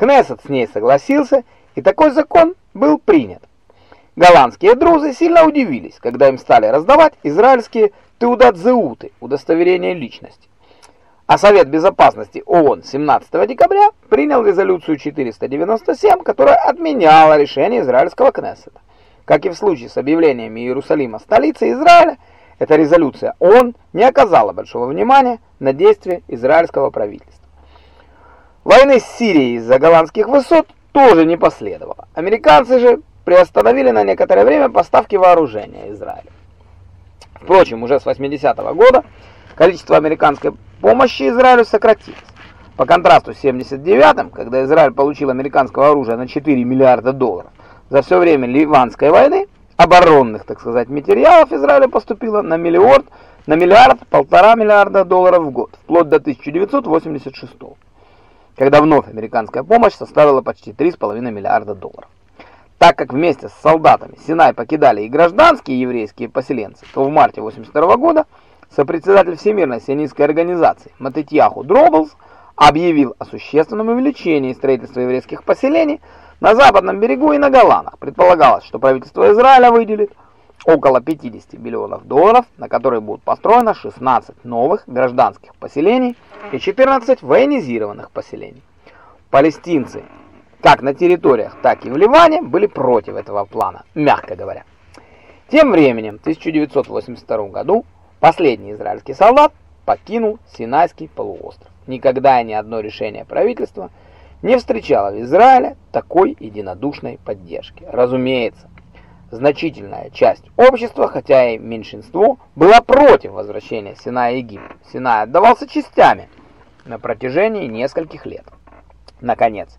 Кнессет с ней согласился, и такой закон был принят. Голландские друзы сильно удивились, когда им стали раздавать израильские теудат-зеуты, удостоверения личности. А Совет Безопасности ООН 17 декабря принял резолюцию 497, которая отменяла решение израильского Кнессета. Как и в случае с объявлением Иерусалима столицей Израиля, эта резолюция ООН не оказала большого внимания на действия израильского правительства. Войны с Сирией из-за голландских высот тоже не последовало. Американцы же приостановили на некоторое время поставки вооружения Израилю. Впрочем, уже с 80-го года количество американской помощи Израилю сократилось. По контрасту с 79-м, когда Израиль получил американского оружия на 4 миллиарда долларов, за все время Ливанской войны оборонных, так сказать, материалов Израиля поступило на миллиард, на миллиард, полтора миллиарда долларов в год, вплоть до 1986 когда вновь американская помощь составила почти 3,5 миллиарда долларов. Так как вместе с солдатами Синай покидали и гражданские еврейские поселенцы, то в марте 1982 года сопредседатель Всемирной сионистской организации Матетьяху Дроблс объявил о существенном увеличении строительства еврейских поселений на западном берегу и на Голландах. Предполагалось, что правительство Израиля выделит около 50 миллионов долларов, на которые будут построено 16 новых гражданских поселений и 14 военизированных поселений. Палестинцы, как на территориях, так и в Ливане, были против этого плана, мягко говоря. Тем временем, в 1982 году, последний израильский солдат покинул Синайский полуостров. Никогда ни одно решение правительства не встречало в Израиле такой единодушной поддержки. Разумеется, значительная часть общества, хотя и меньшинство, была против возвращения Синая Египет. Синай отдавался частями на протяжении нескольких лет. Наконец,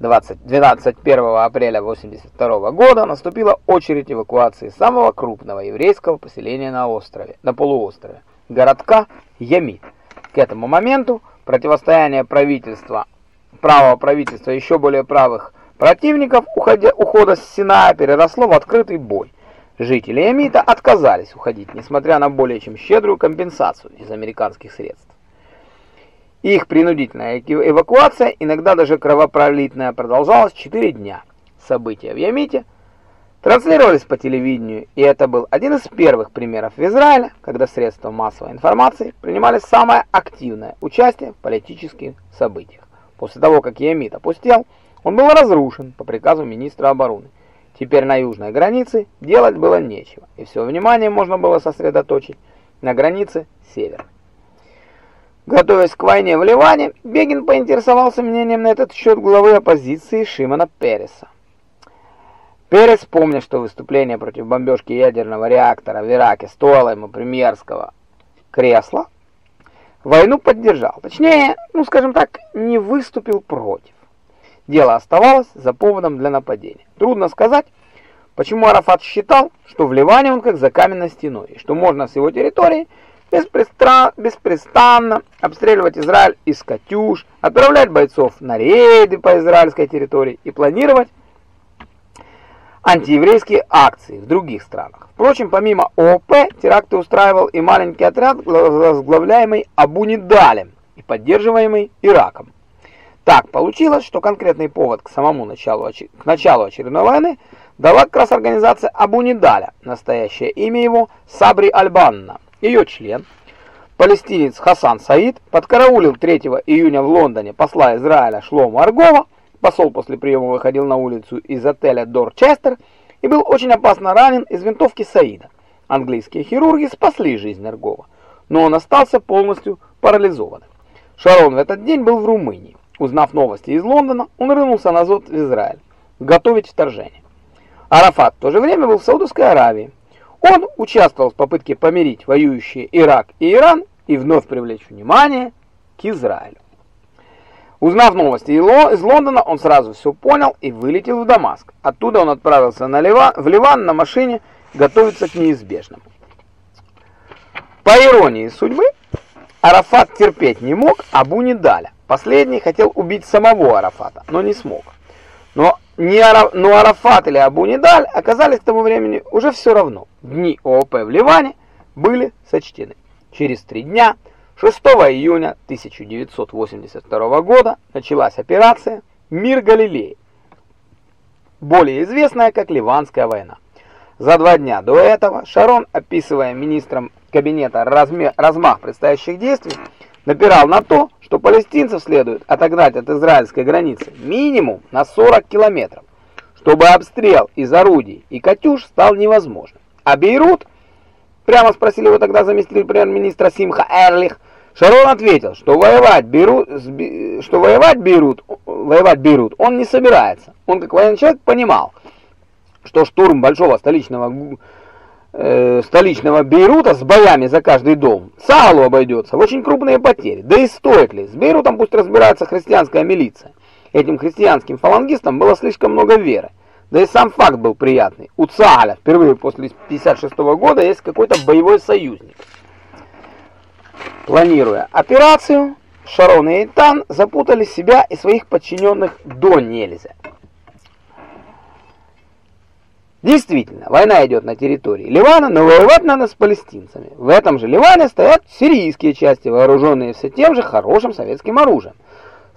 20, 21 апреля 1982 года наступила очередь эвакуации самого крупного еврейского поселения на острове, на полуострове, городка Ямит. К этому моменту противостояние правительства, правого правительства еще более правых противников уходя, ухода с Синая переросло в открытый бой. Жители Ямита отказались уходить, несмотря на более чем щедрую компенсацию из американских средств. Их принудительная эвакуация, иногда даже кровопролитная, продолжалась 4 дня. События в Ямите транслировались по телевидению, и это был один из первых примеров в Израиле, когда средства массовой информации принимали самое активное участие в политических событиях. После того, как Ямит опустел, он был разрушен по приказу министра обороны. Теперь на южной границе делать было нечего, и все внимание можно было сосредоточить на границе северной. Готовясь к войне в Ливане, Бегин поинтересовался мнением на этот счет главы оппозиции Шимона Переса. Перес, помня, что выступление против бомбежки ядерного реактора в Ираке стоило ему премьерского кресла, войну поддержал. Точнее, ну скажем так, не выступил против. Дело оставалось за поводом для нападения. Трудно сказать, почему Арафат считал, что в Ливане он как за каменной стеной, и что можно с его территории беспрестанно обстреливать Израиль из «Катюш», отправлять бойцов на рейды по израильской территории и планировать антиеврейские акции в других странах. Впрочем, помимо ООП, теракты устраивал и маленький отряд, возглавляемый Абу Нидалем и поддерживаемый Ираком. Так получилось, что конкретный повод к самому началу, к началу очередной войны дала как раз организация Абу Нидаля, настоящее имя его Сабри Альбанна. Ее член, палестинец Хасан Саид, подкараулил 3 июня в Лондоне посла Израиля Шлому Аргова. Посол после приема выходил на улицу из отеля Дорчестер и был очень опасно ранен из винтовки Саида. Английские хирурги спасли жизнь Аргова, но он остался полностью парализованным. Шарон в этот день был в Румынии. Узнав новости из Лондона, он рынулся назад в Израиль, готовить вторжение. Арафат в то же время был в Саудовской Аравии. Он участвовал в попытке помирить воюющие Ирак и Иран и вновь привлечь внимание к Израилю. Узнав новости из Лондона, он сразу все понял и вылетел в Дамаск. Оттуда он отправился на Ливан, в Ливан на машине готовиться к неизбежному. По иронии судьбы, Арафат терпеть не мог Абу Нидаля. Последний хотел убить самого Арафата, но не смог. Но не Ара... но Арафат или Абу Нидаль оказались к тому времени уже все равно. Дни ООП в Ливане были сочтены. Через три дня, 6 июня 1982 года, началась операция Мир Галилеи, более известная как Ливанская война. За два дня до этого Шарон, описывая министром кабинета размер, размах предстоящих действий, напирал на то, что палестинцев следует отогнать от израильской границы минимум на 40 километров, чтобы обстрел из орудий и «Катюш» стал невозможным. А Бейрут, прямо спросили его тогда заместитель премьер-министра Симха Эрлих, Шарон ответил, что воевать берут, что воевать берут, воевать берут, он не собирается. Он как военный человек понимал, что штурм большого столичного э, столичного Бейрута с боями за каждый дом Саалу обойдется в очень крупные потери. Да и стоит ли? С Бейрутом пусть разбирается христианская милиция. Этим христианским фалангистам было слишком много веры. Да и сам факт был приятный. У Цааля впервые после 56 -го года есть какой-то боевой союзник. Планируя операцию, Шарон и Эйтан запутали себя и своих подчиненных до нельзя. Действительно, война идет на территории Ливана, но воевать надо с палестинцами. В этом же Ливане стоят сирийские части, вооруженные все тем же хорошим советским оружием.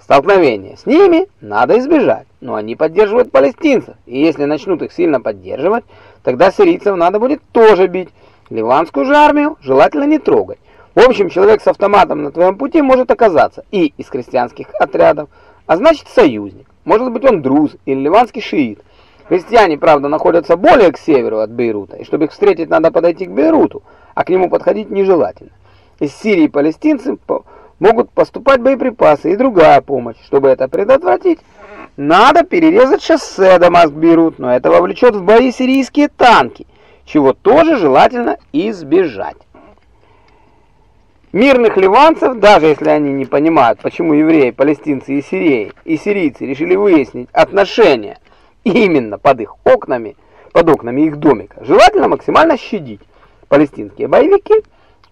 Столкновение с ними надо избежать, но они поддерживают палестинцев, и если начнут их сильно поддерживать, тогда сирийцев надо будет тоже бить. Ливанскую же армию желательно не трогать. В общем, человек с автоматом на твоем пути может оказаться и из крестьянских отрядов, а значит союзник. Может быть он друз или ливанский шиит. Христиане, правда, находятся более к северу от Бейрута, и чтобы их встретить, надо подойти к Бейруту, а к нему подходить нежелательно. Из Сирии палестинцы могут поступать боеприпасы и другая помощь. Чтобы это предотвратить, надо перерезать шоссе Дамаск-Бейрут, но это вовлечет в бои сирийские танки, чего тоже желательно избежать. Мирных ливанцев, даже если они не понимают, почему евреи, палестинцы и сирии, и сирийцы решили выяснить отношения именно под их окнами, под окнами их домика, желательно максимально щадить. Палестинские боевики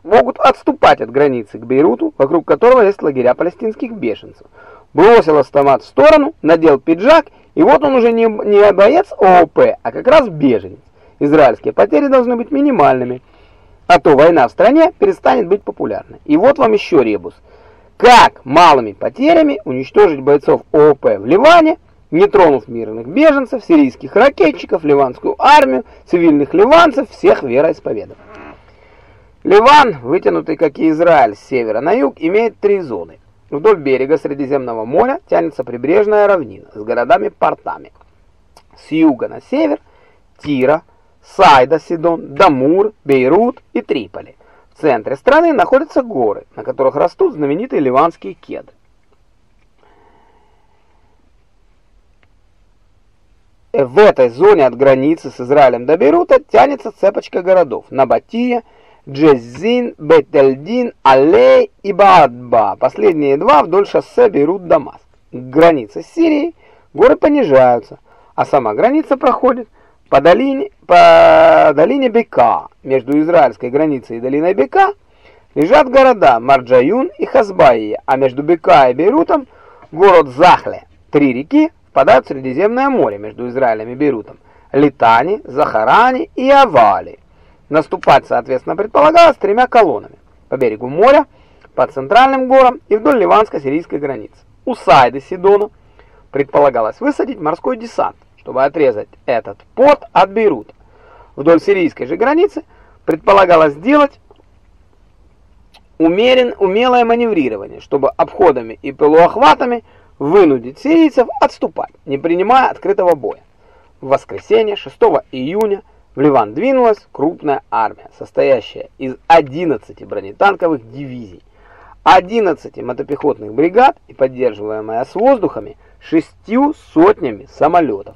могут отступать от границы к Бейруту, вокруг которого есть лагеря палестинских беженцев. Бросил автомат в сторону, надел пиджак, и вот он уже не, не боец ООП, а как раз беженец. Израильские потери должны быть минимальными – а то война в стране перестанет быть популярной. И вот вам еще ребус. Как малыми потерями уничтожить бойцов ООП в Ливане, не тронув мирных беженцев, сирийских ракетчиков, ливанскую армию, цивильных ливанцев, всех вероисповедов. Ливан, вытянутый как и Израиль с севера на юг, имеет три зоны. Вдоль берега Средиземного моря тянется прибрежная равнина с городами-портами. С юга на север – Тира, Сайда, Сидон, Дамур, Бейрут и Триполи. В центре страны находятся горы, на которых растут знаменитые ливанские кедры. В этой зоне от границы с Израилем до Бейрута тянется цепочка городов Набатия, Джеззин, Бетельдин, Алей и Баадба. Последние два вдоль шоссе Бейрут-Дамаск. Граница с Сирией горы понижаются, а сама граница проходит по долине, по долине Бека, между израильской границей и долиной Бека, лежат города Марджаюн и Хазбайя, а между Бека и Бейрутом город Захле. Три реки впадают в Средиземное море между Израилем и Бейрутом. Литани, Захарани и Авали. Наступать, соответственно, предполагалось тремя колоннами. По берегу моря, по центральным горам и вдоль ливанско-сирийской границы. У Сайды Сидона предполагалось высадить морской десант чтобы отрезать этот порт от Бейрута. Вдоль сирийской же границы предполагалось сделать умерен, умелое маневрирование, чтобы обходами и полуохватами вынудить сирийцев отступать, не принимая открытого боя. В воскресенье 6 июня в Ливан двинулась крупная армия, состоящая из 11 бронетанковых дивизий, 11 мотопехотных бригад и поддерживаемая с воздухами шестью сотнями самолетов.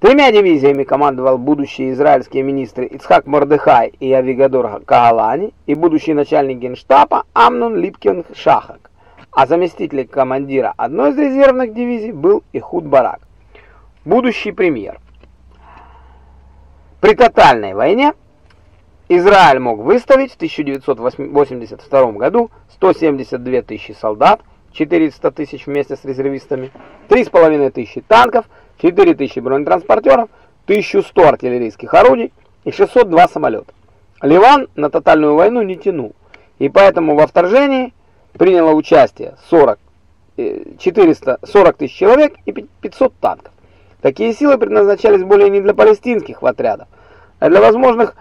Тремя дивизиями командовал будущий израильский министр Ицхак Мордехай и Авигадор Кагалани и будущий начальник генштаба Амнон Липкин Шахак. А заместитель командира одной из резервных дивизий был Ихуд Барак, будущий премьер. При тотальной войне Израиль мог выставить в 1982 году 172 тысячи солдат, 400 тысяч вместе с резервистами, 3,5 тысячи танков, 4000 бронетранспортеров, 1100 артиллерийских орудий и 602 самолета. Ливан на тотальную войну не тянул, и поэтому во вторжении приняло участие 40 440 э, тысяч человек и 500 танков. Такие силы предназначались более не для палестинских отрядов, а для возможных,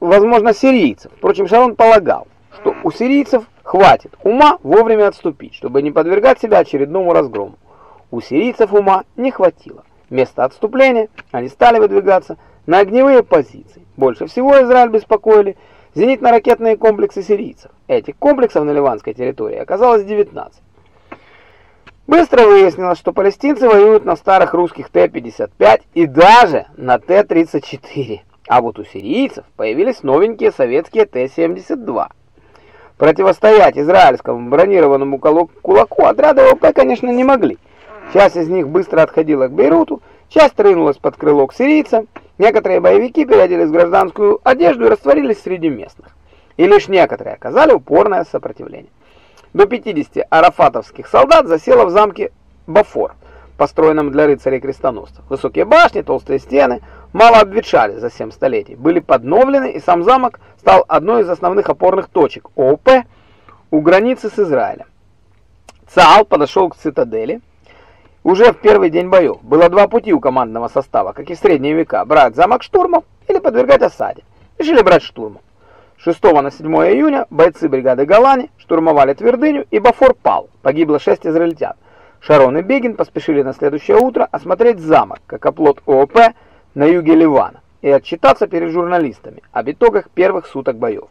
возможно, сирийцев. Впрочем, Шарон полагал, что у сирийцев хватит ума вовремя отступить, чтобы не подвергать себя очередному разгрому. У сирийцев ума не хватило. Вместо отступления они стали выдвигаться на огневые позиции. Больше всего Израиль беспокоили зенитно-ракетные комплексы сирийцев. Этих комплексов на ливанской территории оказалось 19. Быстро выяснилось, что палестинцы воюют на старых русских Т-55 и даже на Т-34. А вот у сирийцев появились новенькие советские Т-72. Противостоять израильскому бронированному кулаку отряды ОП, конечно, не могли. Часть из них быстро отходила к Бейруту, часть рынулась под крыло к сирийцам, некоторые боевики переоделись в гражданскую одежду и растворились среди местных. И лишь некоторые оказали упорное сопротивление. До 50 арафатовских солдат засело в замке Бафор, построенном для рыцарей-крестоносцев. Высокие башни, толстые стены мало обветшали за 7 столетий, были подновлены, и сам замок стал одной из основных опорных точек ООП у границы с Израилем. Цаал подошел к цитадели. Уже в первый день боев было два пути у командного состава, как и в средние века, брать замок штурмом или подвергать осаде. Решили брать штурмом. 6 на 7 июня бойцы бригады Галани штурмовали твердыню, и Бафор пал. Погибло 6 израильтян. Шарон и Бегин поспешили на следующее утро осмотреть замок, как оплот ООП на юге Ливана, и отчитаться перед журналистами об итогах первых суток боев.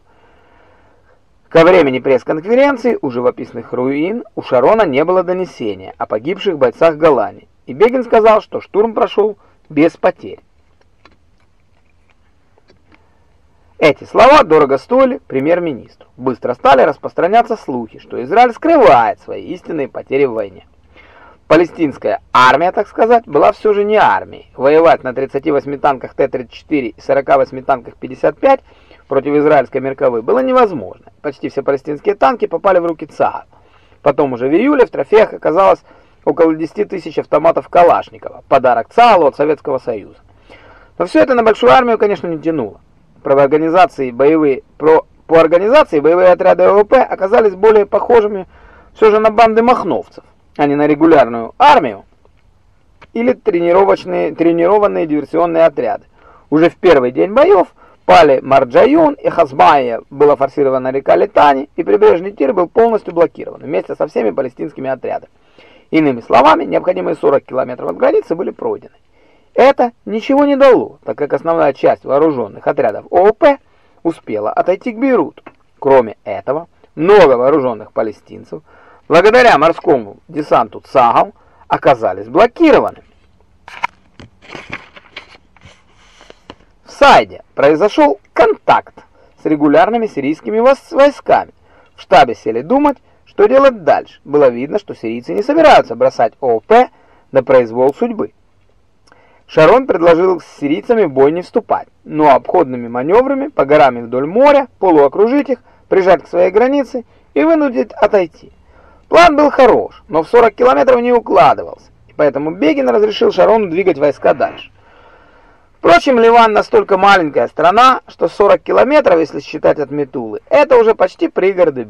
Ко времени пресс-конференции у живописных руин у Шарона не было донесения о погибших бойцах Галани, и Бегин сказал, что штурм прошел без потерь. Эти слова дорого стоили премьер-министру. Быстро стали распространяться слухи, что Израиль скрывает свои истинные потери в войне. Палестинская армия, так сказать, была все же не армией. Воевать на 38 танках Т-34 и 48 танках 55 против израильской Меркавы было невозможно. Почти все палестинские танки попали в руки ЦАА. Потом уже в июле в трофеях оказалось около 10 тысяч автоматов Калашникова, подарок ЦААЛу от Советского Союза. Но все это на большую армию, конечно, не тянуло. Про организации боевые про по организации боевые отряды ОВП оказались более похожими все же на банды махновцев, а не на регулярную армию или тренировочные тренированные диверсионные отряды. Уже в первый день боев пали Марджаюн и Хазбая, была форсирована река Литани, и прибрежный тир был полностью блокирован вместе со всеми палестинскими отрядами. Иными словами, необходимые 40 километров от границы были пройдены. Это ничего не дало, так как основная часть вооруженных отрядов ООП успела отойти к Бейруту. Кроме этого, много вооруженных палестинцев, благодаря морскому десанту ЦАГАЛ, оказались блокированы. Сайде произошел контакт с регулярными сирийскими войсками. В штабе сели думать, что делать дальше. Было видно, что сирийцы не собираются бросать ООП на произвол судьбы. Шарон предложил с сирийцами бой не вступать, но обходными маневрами по горам и вдоль моря полуокружить их, прижать к своей границе и вынудить отойти. План был хорош, но в 40 километров не укладывался, и поэтому Бегин разрешил Шарону двигать войска дальше. Впрочем, Ливан настолько маленькая страна, что 40 километров, если считать от Метулы, это уже почти пригороды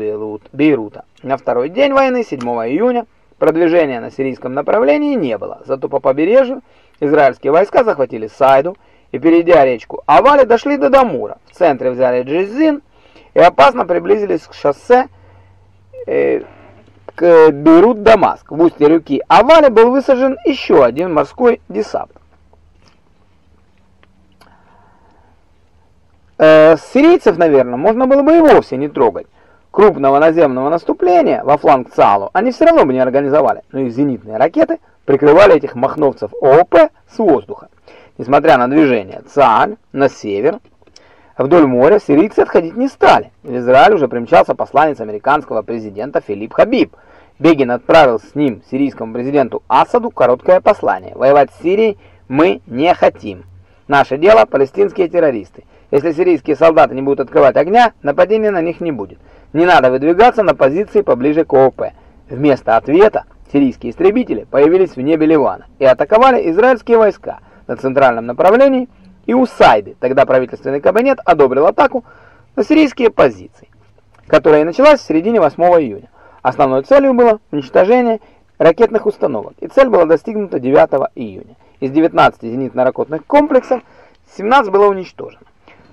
Бейрута. На второй день войны, 7 июня, продвижения на сирийском направлении не было, зато по побережью Израильские войска захватили Сайду и, перейдя речку Авали, дошли до Дамура. В центре взяли Джизин и опасно приблизились к шоссе э, к Бейрут-Дамаск. В устье реки Авали был высажен еще один морской десант. Э, сирийцев, наверное, можно было бы и вовсе не трогать. Крупного наземного наступления во фланг ЦАЛу они все равно бы не организовали, но их зенитные ракеты – прикрывали этих махновцев ООП с воздуха. Несмотря на движение ЦАН на север, вдоль моря сирийцы отходить не стали. В Израиль уже примчался посланец американского президента Филипп Хабиб. Бегин отправил с ним сирийскому президенту Асаду короткое послание. Воевать с Сирией мы не хотим. Наше дело палестинские террористы. Если сирийские солдаты не будут открывать огня, нападения на них не будет. Не надо выдвигаться на позиции поближе к ООП. Вместо ответа Сирийские истребители появились в небе Ливана и атаковали израильские войска на центральном направлении и у Сайды. Тогда правительственный кабинет одобрил атаку на сирийские позиции, которая началась в середине 8 июня. Основной целью было уничтожение ракетных установок, и цель была достигнута 9 июня. Из 19 зенитно-ракетных комплексов 17 было уничтожено.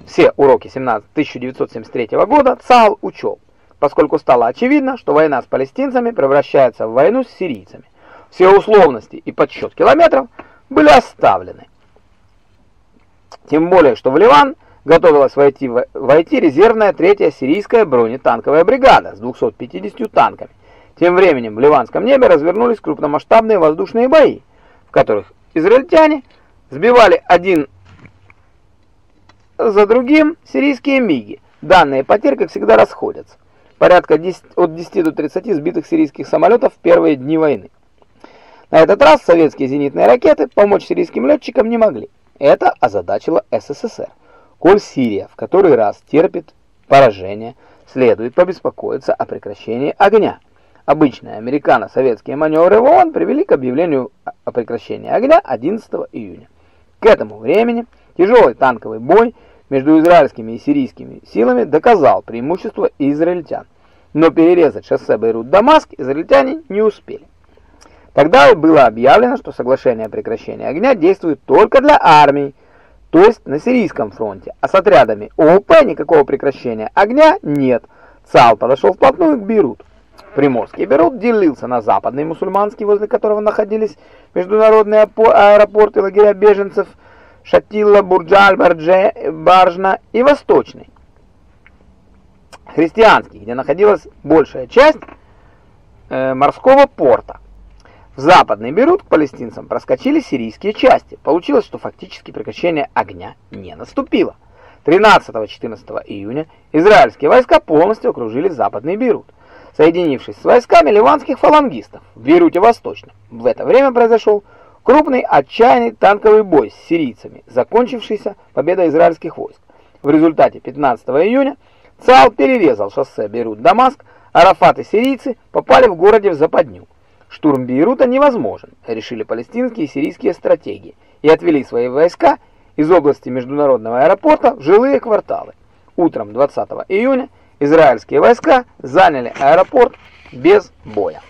Все уроки 17 1973 года ЦАЛ учел, поскольку стало очевидно, что война с палестинцами превращается в войну с сирийцами. Все условности и подсчет километров были оставлены. Тем более, что в Ливан готовилась войти, войти резервная третья сирийская бронетанковая бригада с 250 танками. Тем временем в ливанском небе развернулись крупномасштабные воздушные бои, в которых израильтяне сбивали один за другим сирийские МиГи. Данные потерь, как всегда, расходятся. Порядка 10, от 10 до 30 сбитых сирийских самолетов в первые дни войны. На этот раз советские зенитные ракеты помочь сирийским летчикам не могли. Это озадачило СССР. Коль Сирия в который раз терпит поражение, следует побеспокоиться о прекращении огня. Обычные американо-советские маневры в ООН привели к объявлению о прекращении огня 11 июня. К этому времени тяжелый танковый бой между израильскими и сирийскими силами доказал преимущество израильтян. Но перерезать шоссе Бейрут-Дамаск израильтяне не успели. Тогда было объявлено, что соглашение о прекращении огня действует только для армий, то есть на сирийском фронте, а с отрядами ООП никакого прекращения огня нет. ЦАЛ подошел вплотную к Бейруту. Приморский Бейрут делился на западный мусульманский, возле которого находились международные аэропорты лагеря беженцев Шатилла, Бурджаль, Бардже, Баржна и восточный, христианский, где находилась большая часть э, морского порта. В западный Бейрут к палестинцам проскочили сирийские части. Получилось, что фактически прекращение огня не наступило. 13-14 июня израильские войска полностью окружили западный Бейрут, соединившись с войсками ливанских фалангистов в Бейруте Восточном. В это время произошел крупный отчаянный танковый бой с сирийцами, закончившийся победой израильских войск. В результате 15 июня ЦАЛ перерезал шоссе Бейрут-Дамаск, Арафат и сирийцы попали в городе в западню. Штурм Бейрута невозможен, решили палестинские и сирийские стратеги и отвели свои войска из области международного аэропорта в жилые кварталы. Утром 20 июня израильские войска заняли аэропорт без боя.